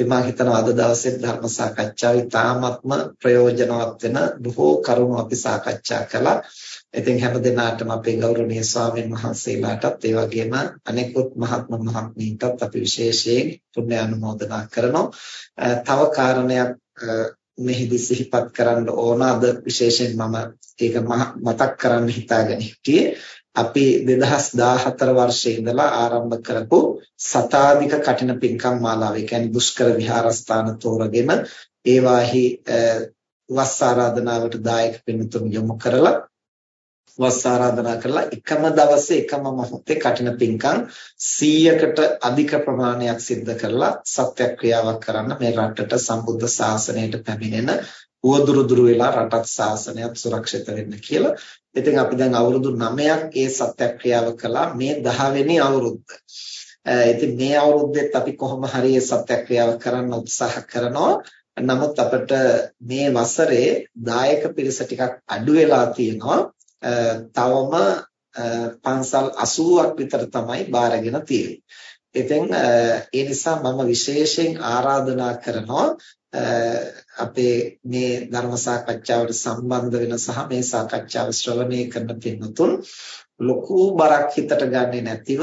ඉතින් මම හිතනවා අද දවසේ ධර්ම සාකච්ඡාව ඉතාමත්ම ප්‍රයෝජනවත් වෙන බොහෝ කරුණු අපි සාකච්ඡා කළා. ඉතින් හැම දිනාටම අපේ ගෞරවනීය ස්වාමීන් වහන්සේලාටත් ඒ වගේම අනෙකුත් මහත්ම මහත්මීන්ටත් අපි විශේෂයෙන් පුණ්‍ය අනුමෝදනා කරනවා. තව කාරණයක් මෙහිදී සිහිපත් කරන්න ඕන අද විශේෂයෙන් මම ඒක මතක් කරන්න හිතාගෙන හිටියේ අපි 2014 වර්ෂයේ ඉඳලා ආරම්භ කරපු සතාධික කටින පින්කම් මාලාව. ඒ කියන්නේ දුෂ්කර විහාරස්ථාන තෝරගෙන ඒවාහි වස් ආරාධනාවට දායක පින්තුන් යොමු කරලා වස් ආරාධනා කරලා එකම දවසේ එකම මොහොතේ කටින පින්කම් 100කට අධික ප්‍රමාණයක් සිද්ධ කරලා සත්‍යක්‍රියාවක් කරන්න මේ රටට සම්බුද්ධ ශාසනයට පැමිණෙන උවදුරු දුරු වෙලා රටත් ශාසනයත් සුරක්ෂිත වෙන්න කියලා. ඉතින් අපි දැන් අවුරුදු 9ක් ඒ සත්‍යක්‍රියාව කළා මේ 10 වෙනි අවුරුද්ද. ඉතින් මේ අවුරුද්දෙත් අපි කොහොම හරි මේ සත්‍යක්‍රියාව කරන්න උත්සාහ කරනවා. නමුත් අපිට මේ වසරේ දායක පිරිස ටිකක් අඩු වෙලා තියෙනවා. තවම පන්සල් 80ක් විතර තමයි බාරගෙන තියෙන්නේ. ඉතින් ඒ නිසා මම විශේෂයෙන් ආරාධනා කරනවා අපේ මේ ධර්ම සාකච්ඡාවට සම්බන්ධ වෙන සහ මේ සාකච්ඡාව ශ්‍රවණය කරන පින්තුන් ලොකු බරක් හිතට ගන්නේ නැතිව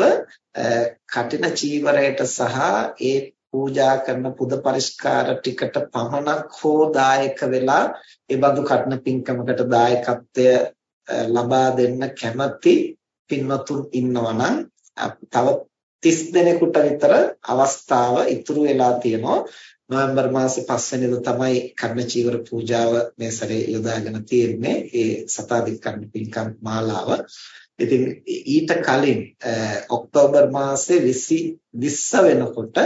කටින චීවරයට සහ ඒ පූජා කරන පුද පරිස්කාර ටිකට පමණක් හෝ දායක වෙලා ඒ බඳු කටන පින්කමකට දායකත්වය ලබා දෙන්න කැමති පින්වතුන් ඉන්නවා නම් තව 30 දෙනෙකුට විතර අවස්ථාව ඉතුරු වෙලා තියෙනවා. නොවැම්බර් මාසේ 5 වෙනිදා තමයි කර්ණ චීවර පූජාව මේ සැරේ යොදාගෙන තියෙන්නේ ඒ සතාදික් කර්ණ පින්කම් මාලාව. ඉතින් ඊට කලින් ඔක්තෝබර් මාසේ 20 20 වෙනකොට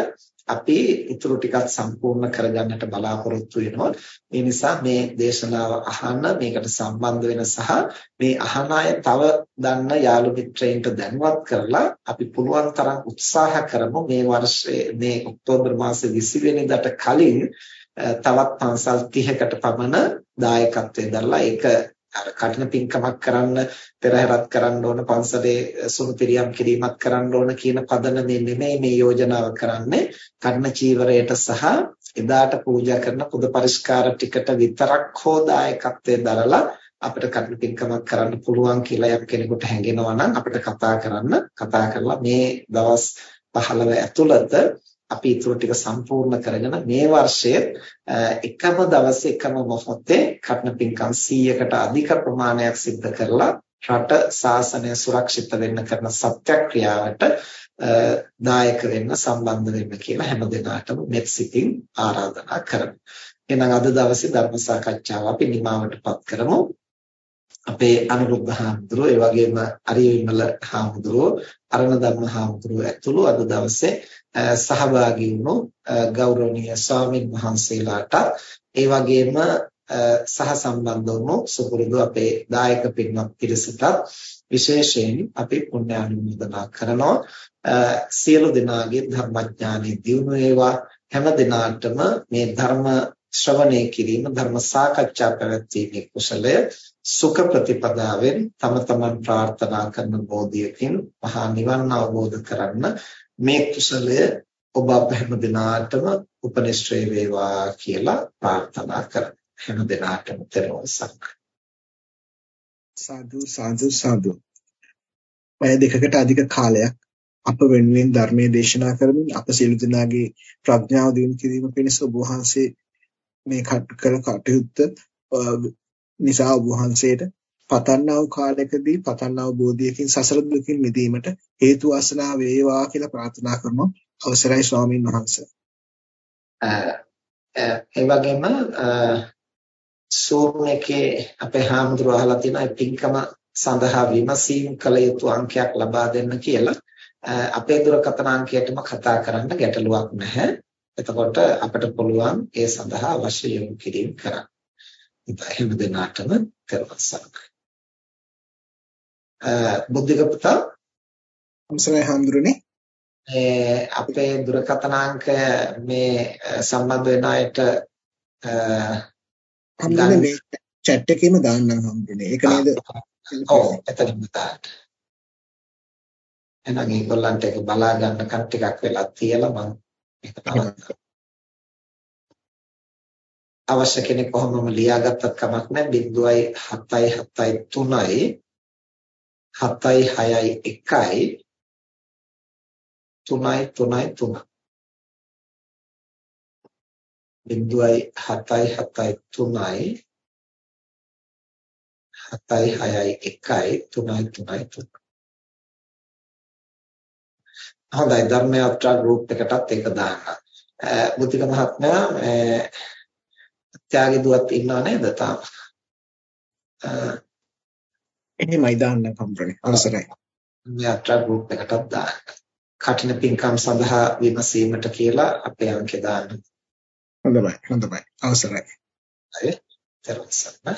අපි ඊටු ටිකක් සම්පූර්ණ කරගන්නට බලාපොරොත්තු වෙනවා. ඒ නිසා මේ දේශනාව අහන්න මේකට සම්බන්ධ වෙන සහ මේ අහන අය තව දන්න යාළු මිත්‍රයින්ට දැනුවත් කරලා අපි පුළුවන් තරම් උත්සාහ කරමු මේ වර්ෂයේ මේ ඔක්තෝබර් මාසේ 20 වෙනිදාට කලින් තවත් පන්සල් 30කට පමණ දායකත්වයෙන් දරලා ඒක අර කටින පින්කමක් කරන්න පෙරහැරත් කරන්න ඕන පන්සලේ සුණු පිරියම් කිරීමක් කරන්න ඕන කියන පදනමේ නෙමෙයි මේ යෝජනාව කරන්නේ. කර්ණ චීවරයට සහ එදාට පූජා කරන පුද පරිස්කාර ටිකට විතරක් හෝ දායකත්වයේ දරලා අපිට කර්ණ පින්කමක් කරන්න පුළුවන් කියලා යම් කෙනෙකුට හැඟෙනවා නම් අපිට කතා කරන්න කතා කරලා මේ දවස් 15 ඇතුළත අපි ඊටු ටික සම්පූර්ණ කරගෙන මේ වර්ෂයේ එකම දවසේ එකම මොහොතේ කටන පින්කම් 100කට අධික ප්‍රමාණයක් සිද්ධ කරලා රට සාසනය සුරක්ෂිත වෙන්න කරන සත්‍යක්‍රියාවට දායක වෙන්න සම්බන්ධ වෙන්න කියලා හැම දිනාටම මෙත් සිතින් ආරාධනා කරමු. එහෙනම් අද දවසේ ධර්ම සාකච්ඡාව අපි නිමවටපත් කරමු. අපේ අනුරුද්ධ හාමුදුරුවෝ ඒ වගේම අරියවිමල හාමුදුරුවෝ අරණ ධර්ම හාමුදුරුවෝ ඇතුළු අද දවසේ සහභාගී වුණු ගෞරවනීය ස්වාමින් වහන්සේලාට ඒ වගේම සහ සම්බන්ධ වුණු සුපුරුදු අපේ දායක පින්වත් පිරිසට විශේෂයෙන් අපි පුණ්‍ය අනුමෝදනා කරනවා. සියලු දෙනාගේ ධර්මඥානෙ දියුණු වේවා. හැම දිනාටම මේ ධර්ම ශ්‍රවණය කිරීම ධර්ම සාකච්ඡා පැවැත්වීමේ කුසලය සුඛ ප්‍රතිපදාවෙන් තම තමන් ප්‍රාර්ථනා කරන බෝධියකින් මහා නිවන් අවබෝධ කරන්න මේ කුසලය ඔබ අප හැම දිනාටම උපනිශ්‍රේ වේවා කියලා ප්‍රාර්ථනා කරමි. හැම දිනාටම තෙරුවන් සරණයි. සාදු සාදු සාදු. පැය දෙකකට අධික කාලයක් අප වෙනුවෙන් ධර්මයේ දේශනා කරමින් අප සියලු දෙනාගේ ප්‍රඥාව දියුණු කිරීම පිණිස ඔබ වහන්සේ මේ කළ කටයුත්ත නිසා ඔබ වහන්සේට පතන්නා වූ කාලයකදී පතන්නා වූ බෝධියකින් සසල දුකින් මිදීමට හේතු වාසනා වේවා කියලා ප්‍රාර්ථනා කරනවා අවසරයි ස්වාමින් වහන්සේ. ඒ වගේම සූම් එකේ අපේ හාමුදුරුවෝ අහලා තියෙනවා පින්කම සඳහා විමසීම් කළ යුතු අංකයක් ලබා දෙන්න කියලා. අපේ දුරකථන අංකයටම කතා කරන්න ගැටලුවක් නැහැ. එතකොට අපිට පුළුවන් ඒ සඳහා අවශ්‍ය යොමු කිරීම කරන්න. ඉතින් හැම දිනකටම කරවසක්. බුද්ධික පුතා අවසරයි හඳුරන්නේ අපේ දුරකථනාංක මේ සම්බන්ධ වෙන අයට හම්බුනේ මේ chat එකේම දාන්නම් හම්බුනේ. ඒක නේද? ඔව් එතනින්ම දාන්න. එහෙනම් ඒගොල්ලන්ට ඒක බලා ගන්න කන් ටිකක් වෙලා තියලා මම අවශ්‍ය කෙනෙක් කොහොමම ලියාගත්තත් කමක් නැහැ. 0.773යි 7යි 6යි 1යි 3යි 3යි හොඳයි ධර්ම යාත්‍රා ගෲප් එකටත් ඒක දාන්න. බුද්ධික මහත්මයා ත්‍යාගී දුවත් ඉන්නව නේද තාම? එහෙමයි දාන්න කම්පරේ. අවසරයි. යාත්‍රා ගෲප් එකටත් දාන්න. කටින පින්කම් සඳහා විමසීමට කියලා අපේ අංකේ දාන්න. හොඳයි හොඳයි අවසරයි. අය තරොස්සන්න